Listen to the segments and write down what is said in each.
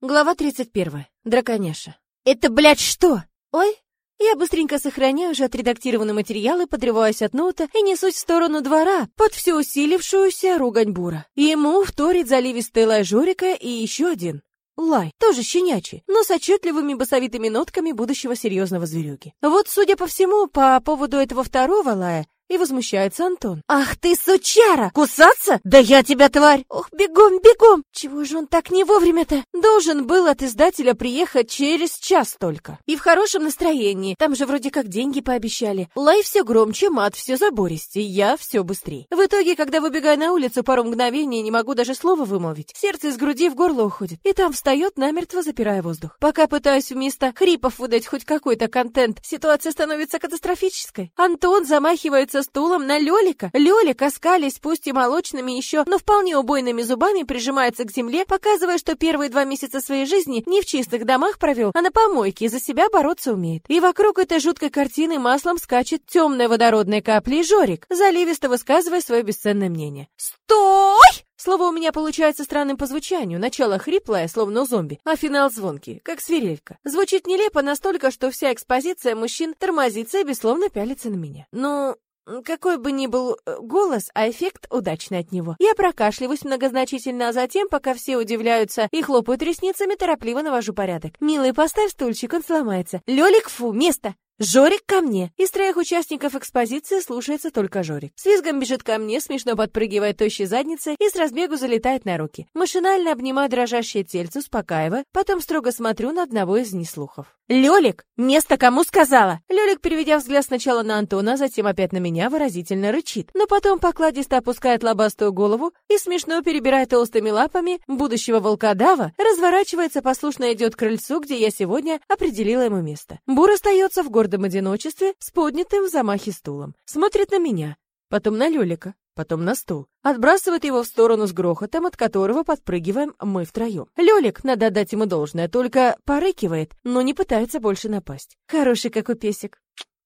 Глава 31. Драконяша. Это, блядь, что? Ой, я быстренько сохраняю уже отредактированные материалы, подрываюсь от ноута и несусь в сторону двора под всю усилившуюся ругань бура. Ему вторит заливистый лай Жорика и еще один. Лай, тоже щенячий, но с отчетливыми басовитыми нотками будущего серьезного зверюги. Вот, судя по всему, по поводу этого второго лая и возмущается Антон. «Ах ты, сучара! Кусаться? Да я тебя, тварь! Ох, бегом, бегом! Чего же он так не вовремя-то? Должен был от издателя приехать через час только. И в хорошем настроении. Там же вроде как деньги пообещали. Лай все громче, мат все забористее, я все быстрее. В итоге, когда выбегаю на улицу, пару мгновений не могу даже слова вымолвить. Сердце из груди в горло уходит. И там встает, намертво запирая воздух. Пока пытаюсь вместо хрипов выдать хоть какой-то контент, ситуация становится катастрофической. Антон замахивается со стулом на Лёлика. Лёлик, оскались, пусть и молочными еще, но вполне убойными зубами, прижимается к земле, показывая, что первые два месяца своей жизни не в чистых домах провел, а на помойке и за себя бороться умеет. И вокруг этой жуткой картины маслом скачет темная водородная капля и Жорик, заливисто высказывая свое бесценное мнение. «Стой!» Слово у меня получается странным по звучанию. Начало хриплое, словно у зомби, а финал звонкий, как свирелька. Звучит нелепо настолько, что вся экспозиция мужчин тормозится и бессловно пялится на меня. Ну, какой бы ни был э, голос, а эффект удачный от него. Я прокашливаюсь многозначительно, а затем, пока все удивляются и хлопают ресницами, торопливо навожу порядок. «Милый, поставь стульчик, он сломается». «Лёлик, фу, место!» «Жорик, ко мне!» Из троих участников экспозиции слушается только Жорик. С визгом бежит ко мне, смешно подпрыгивает тощей задницей и с разбегу залетает на руки. Машинально обнимаю дрожащее тельце, успокаивая, потом строго смотрю на одного из неслухов. «Лёлик! Место кому сказала?» Лёлик, переведя взгляд сначала на Антона, затем опять на меня, выразительно рычит, но потом покладисто опускает лобастую голову и, смешно перебирая толстыми лапами будущего волкодава, разворачивается, послушно идет к крыльцу, где я сегодня определила ему место. Бур остается в гордом одиночестве с поднятым в замахе стулом. Смотрит на меня, потом на Лёлика, потом на стул. Отбрасывает его в сторону с грохотом, от которого подпрыгиваем мы втроем. Лёлик, надо отдать ему должное, только порыкивает, но не пытается больше напасть. Хороший какой песик.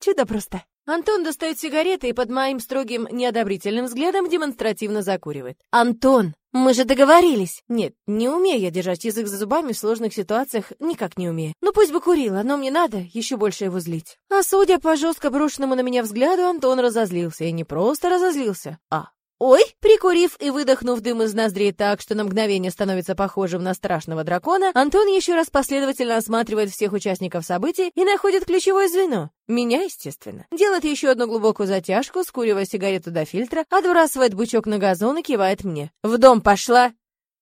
Чудо просто. Антон достает сигареты и под моим строгим неодобрительным взглядом демонстративно закуривает. «Антон, мы же договорились!» «Нет, не умею я держать язык за зубами в сложных ситуациях, никак не умею. Ну пусть бы курил, но мне надо еще больше его злить». А судя по жестко брошенному на меня взгляду, Антон разозлился. И не просто разозлился, а Ой, прикурив и выдохнув дым из ноздрей так, что на мгновение становится похожим на страшного дракона, Антон еще раз последовательно осматривает всех участников событий и находит ключевое звено. Меня, естественно. Делает еще одну глубокую затяжку, скуривая сигарету до фильтра, отбрасывает бычок на газон и кивает мне. «В дом пошла!»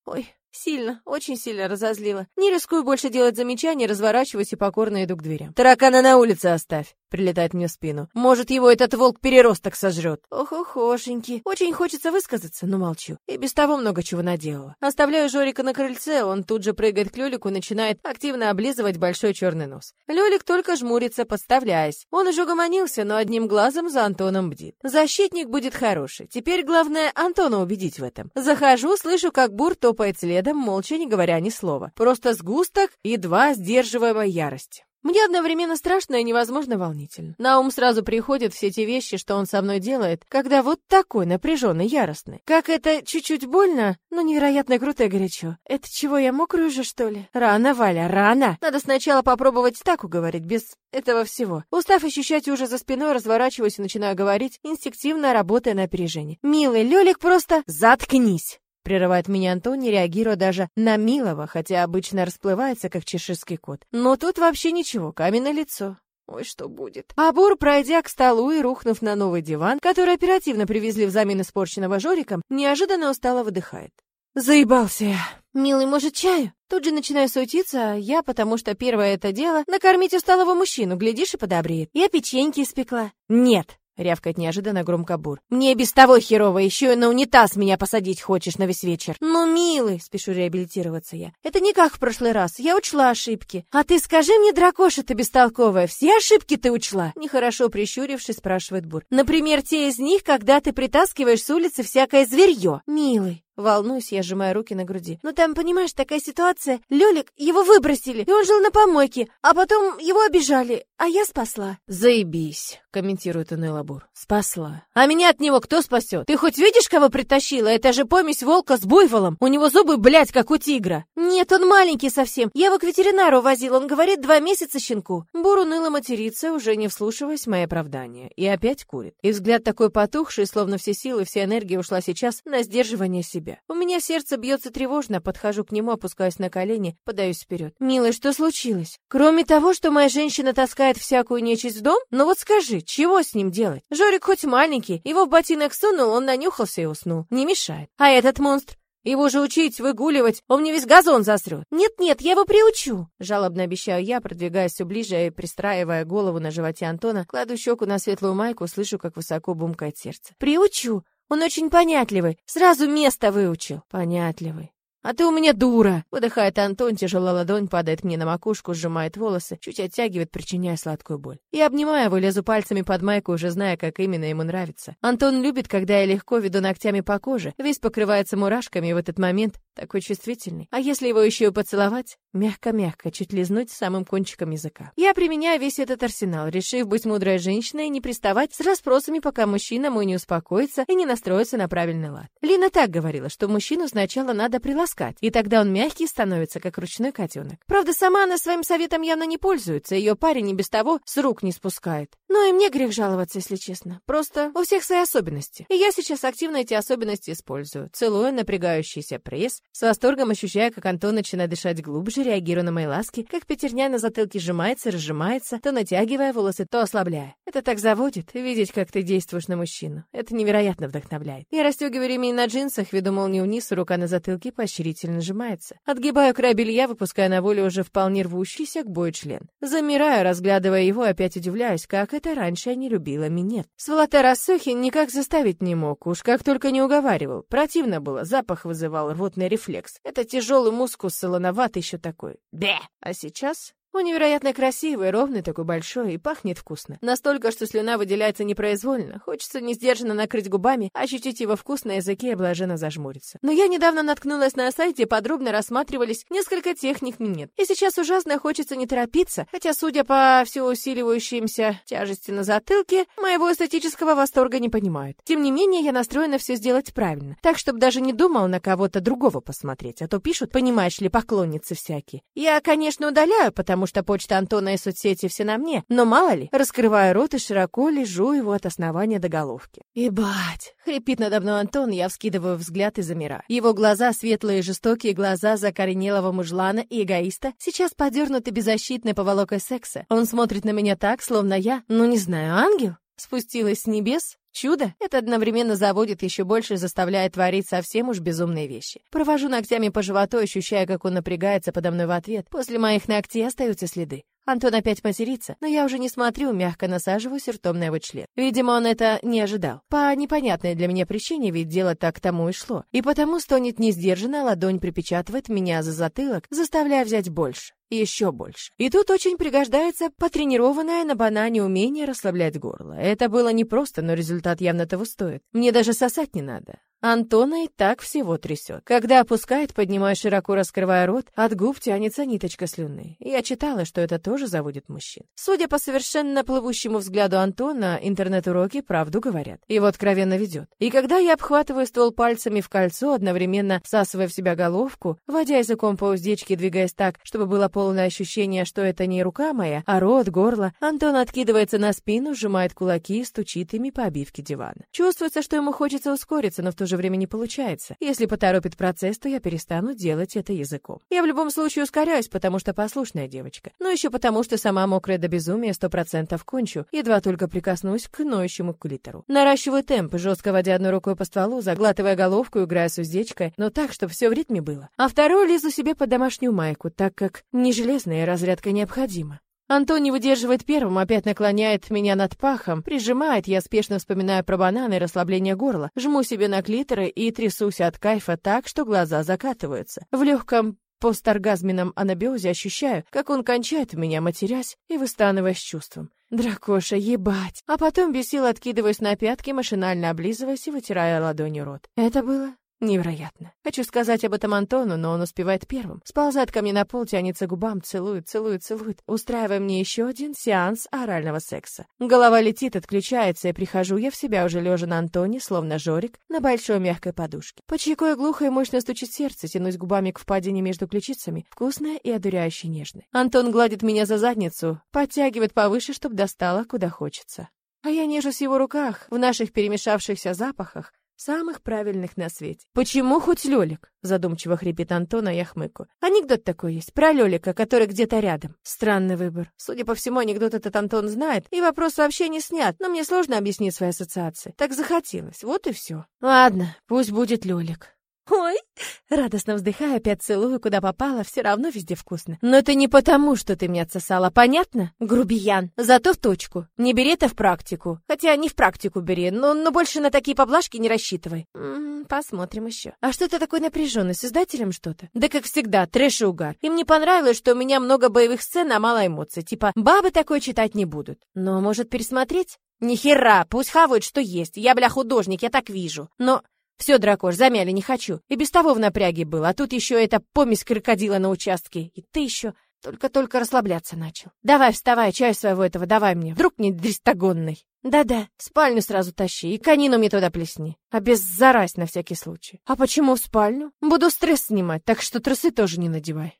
Ой, Сильно, очень сильно разозлила. Не рискую больше делать замечания, разворачиваюсь и покорно иду к дверям. «Таракана на улице оставь!» Прилетает мне в спину. Может, его этот волк-переросток сожрет. Ох-охошеньки. Очень хочется высказаться, но молчу. И без того много чего наделала. Оставляю Жорика на крыльце, он тут же прыгает к Лёлику и начинает активно облизывать большой черный нос. Лёлик только жмурится, подставляясь. Он уже угомонился, но одним глазом за Антоном бдит. Защитник будет хороший. Теперь главное Антона убедить в этом. Захожу, слышу, как Бур топает следом, молча, не говоря ни слова. Просто сгусток, едва сдерживаемой ярости. Мне одновременно страшно и невозможно волнительно. На ум сразу приходят все те вещи, что он со мной делает, когда вот такой напряженный, яростный. Как это чуть-чуть больно, но невероятно круто и горячо. Это чего, я мокрую же, что ли? Рано, Валя, рано. Надо сначала попробовать так уговорить, без этого всего. Устав ощущать уже за спиной, разворачиваюсь и начинаю говорить, инстинктивно работая на опережение. Милый, Лёлик просто заткнись. Прерывает меня Антон, не реагируя даже на милого, хотя обычно расплывается, как чеширский кот. Но тут вообще ничего, каменное лицо. Ой, что будет? Абур, пройдя к столу и рухнув на новый диван, который оперативно привезли взамен испорченного Жориком, неожиданно устало выдыхает. Заебался я. Милый, может, чаю? Тут же начинаю суетиться, а я, потому что первое это дело, накормить усталого мужчину, глядишь и подобреет. Я печеньки испекла. Нет, — рявкает неожиданно громко Бур. «Мне без того херово, еще и на унитаз меня посадить хочешь на весь вечер». «Ну, милый», — спешу реабилитироваться я, — «это не как в прошлый раз, я учла ошибки». «А ты скажи мне, дракоша ты бестолковая, все ошибки ты учла?» Нехорошо прищурившись, спрашивает Бур. «Например, те из них, когда ты притаскиваешь с улицы всякое зверье». «Милый, Волнуюсь, я сжимаю руки на груди. «Ну там, понимаешь, такая ситуация. Лёлик, его выбросили, и он жил на помойке, а потом его обижали, а я спасла». «Заебись», — комментирует Иной Лабур. «Спасла. А меня от него кто спасет? Ты хоть видишь, кого притащила? Это же помесь волка с буйволом. У него зубы, блядь, как у тигра». «Нет, он маленький совсем. Я его к ветеринару возил, он говорит, два месяца щенку». Бур уныло матерится, уже не вслушиваясь в мои оправдания. И опять курит. И взгляд такой потухший, словно все силы, вся энергия ушла сейчас на сдерживание себя. У меня сердце бьется тревожно, подхожу к нему, опускаюсь на колени, подаюсь вперед. «Милый, что случилось? Кроме того, что моя женщина таскает всякую нечисть в дом? Ну вот скажи, чего с ним делать? Жорик хоть маленький, его в ботинок сунул, он нанюхался и уснул. Не мешает. А этот монстр? Его же учить, выгуливать, он мне весь газон засрет. Нет-нет, я его приучу. Жалобно обещаю я, продвигаясь все ближе и пристраивая голову на животе Антона, кладу щеку на светлую майку, слышу, как высоко бумкает сердце. Приучу. Он очень понятливый, сразу место выучил. Понятливый. «А ты у меня дура!» Выдыхает Антон, тяжелая ладонь падает мне на макушку, сжимает волосы, чуть оттягивает, причиняя сладкую боль. Я обнимаю его, лезу пальцами под майку, уже зная, как именно ему нравится. Антон любит, когда я легко веду ногтями по коже, весь покрывается мурашками, и в этот момент такой чувствительный. А если его еще и поцеловать? Мягко-мягко, чуть лизнуть самым кончиком языка. Я применяю весь этот арсенал, решив быть мудрой женщиной и не приставать с расспросами, пока мужчина мой не успокоится и не настроится на правильный лад. Лина так говорила, что мужчину сначала надо приласкать, и тогда он мягкий становится, как ручной котенок. Правда, сама она своим советом явно не пользуется, ее парень и без того с рук не спускает. Но и мне грех жаловаться, если честно. Просто у всех свои особенности. И я сейчас активно эти особенности использую. Целую напрягающийся пресс, с восторгом ощущая, как Антон начинает дышать глубже, реагируя на мои ласки, как пятерня на затылке сжимается разжимается, то натягивая волосы, то ослабляя. Это так заводит, видеть, как ты действуешь на мужчину. Это невероятно вдохновляет. Я расстегиваю ремень на джинсах, веду молнию вниз, рука на затылке поощрительно сжимается. Отгибаю край белья, выпуская на волю уже вполне рвущийся к бою член. Замираю, разглядывая его, опять удивляюсь, как это раньше я не любила минет. Сволота Рассохин никак заставить не мог, уж как только не уговаривал. Противно было, запах вызывал рвотный рефлекс. Это тяжелый мускус, солоноватый еще такой. Бе! А сейчас он невероятно красивый, ровный, такой большой и пахнет вкусно. Настолько, что слюна выделяется непроизвольно. Хочется несдержанно накрыть губами, ощутить его вкус на языке и блаженно зажмуриться. Но я недавно наткнулась на сайте, подробно рассматривались несколько техник минет. И сейчас ужасно хочется не торопиться, хотя, судя по все усиливающимся тяжести на затылке, моего эстетического восторга не понимают. Тем не менее, я настроена все сделать правильно, так, чтобы даже не думал на кого-то другого посмотреть, а то пишут, понимаешь ли, поклонницы всякие. Я, конечно, удаляю, потому потому что почта Антона и соцсети все на мне, но мало ли, раскрываю рот и широко лежу его от основания до головки. «Ебать!» — хрипит надо мной Антон, я вскидываю взгляд и замираю. Его глаза, светлые и жестокие глаза закоренелого мужлана и эгоиста, сейчас подернуты беззащитной поволокой секса. Он смотрит на меня так, словно я, ну не знаю, ангел? Спустилась с небес? Чудо? Это одновременно заводит еще больше, заставляет творить совсем уж безумные вещи. Провожу ногтями по животу, ощущая, как он напрягается подо мной в ответ. После моих ногтей остаются следы. Антон опять матерится, но я уже не смотрю, мягко насаживаюсь ртом на его член. Видимо, он это не ожидал. По непонятной для меня причине, ведь дело так тому и шло. И потому стонет несдержанно, ладонь припечатывает меня за затылок, заставляя взять больше еще больше. И тут очень пригождается потренированное на банане умение расслаблять горло. Это было непросто, но результат явно того стоит. Мне даже сосать не надо. Антона и так всего трясет. Когда опускает, поднимая широко раскрывая рот, от губ тянется ниточка слюны. Я читала, что это тоже заводит мужчин. Судя по совершенно плывущему взгляду Антона, интернет-уроки правду говорят. Его откровенно ведет. И когда я обхватываю ствол пальцами в кольцо, одновременно всасывая в себя головку, водя языком по уздечке, двигаясь так, чтобы было полное ощущение, что это не рука моя, а рот, горло, Антон откидывается на спину, сжимает кулаки и стучит ими по обивке дивана. Чувствуется, что ему хочется ускориться, но в то же же время не получается. Если поторопит процесс, то я перестану делать это языком. Я в любом случае ускоряюсь, потому что послушная девочка. Но еще потому, что сама мокрая до безумия сто процентов кончу, едва только прикоснусь к ноющему клитору. Наращиваю темп, жестко водя одной рукой по стволу, заглатывая головку, играя с уздечкой, но так, чтобы все в ритме было. А вторую лезу себе под домашнюю майку, так как не железная разрядка необходима. Антон не выдерживает первым, опять наклоняет меня над пахом, прижимает, я спешно вспоминаю про бананы и расслабление горла, жму себе на клиторы и трясусь от кайфа так, что глаза закатываются. В легком посторгазменном анабиозе ощущаю, как он кончает меня, матерясь и выстанываясь чувством. Дракоша, ебать! А потом без сил откидываюсь на пятки, машинально облизываясь и вытирая ладонью рот. Это было Невероятно. Хочу сказать об этом Антону, но он успевает первым. Сползает ко мне на пол, тянется губам, целует, целует, целует, устраивая мне еще один сеанс орального секса. Голова летит, отключается, и прихожу я в себя уже лежа на Антоне, словно жорик, на большой мягкой подушке. По чьякое глухо и мощно стучит сердце, тянусь губами к впадине между ключицами, вкусное и одуряюще нежное. Антон гладит меня за задницу, подтягивает повыше, чтобы достало, куда хочется. А я нежусь в его руках, в наших перемешавшихся запахах, Самых правильных на свете. Почему хоть Лёлик? Задумчиво хрипит Антон, а я хмыку. Анекдот такой есть про Лёлика, который где-то рядом. Странный выбор. Судя по всему, анекдот этот Антон знает, и вопрос вообще не снят, но мне сложно объяснить свои ассоциации. Так захотелось, вот и все. Ладно, пусть будет Лёлик. Ой, радостно вздыхая, опять целую, куда попало, все равно везде вкусно. Но это не потому, что ты меня отсосала, понятно? Грубиян. Зато в точку. Не бери это в практику. Хотя не в практику бери, но, но больше на такие поблажки не рассчитывай. М -м, посмотрим еще. А что ты такой напряженный? С издателем что-то? Да как всегда, трэш и угар. Им не понравилось, что у меня много боевых сцен, а мало эмоций. Типа, бабы такое читать не будут. Но может пересмотреть? Ни хера, пусть хавают, что есть. Я, бля, художник, я так вижу. Но все, дракош, замяли, не хочу. И без того в напряге был, а тут еще эта помесь крокодила на участке. И ты еще только-только расслабляться начал. Давай, вставай, чай своего этого давай мне. Вдруг не дристагонный. Да-да, спальню сразу тащи и конину мне туда плесни. А без зарась на всякий случай. А почему в спальню? Буду стресс снимать, так что трусы тоже не надевай.